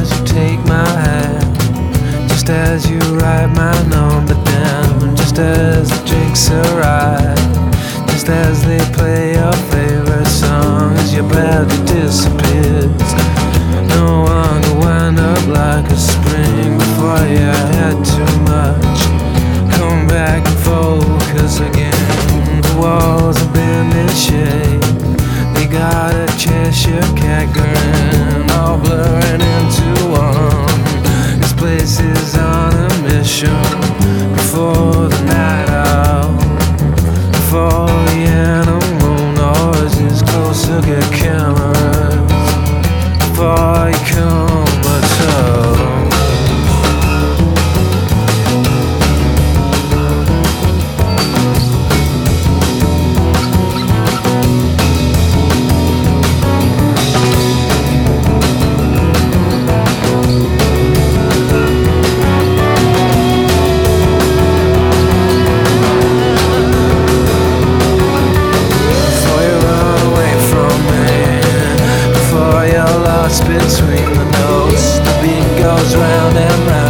as you take my hand, just as you write my number down, just as the drinks arrive, just as they play your favorite song as your body disappears. No longer wind up like a spring before you had too much. Come back and focus again. The walls have been in shape. They got a Cheshire cat grin, all blurring. in the notes. The beat goes round and round.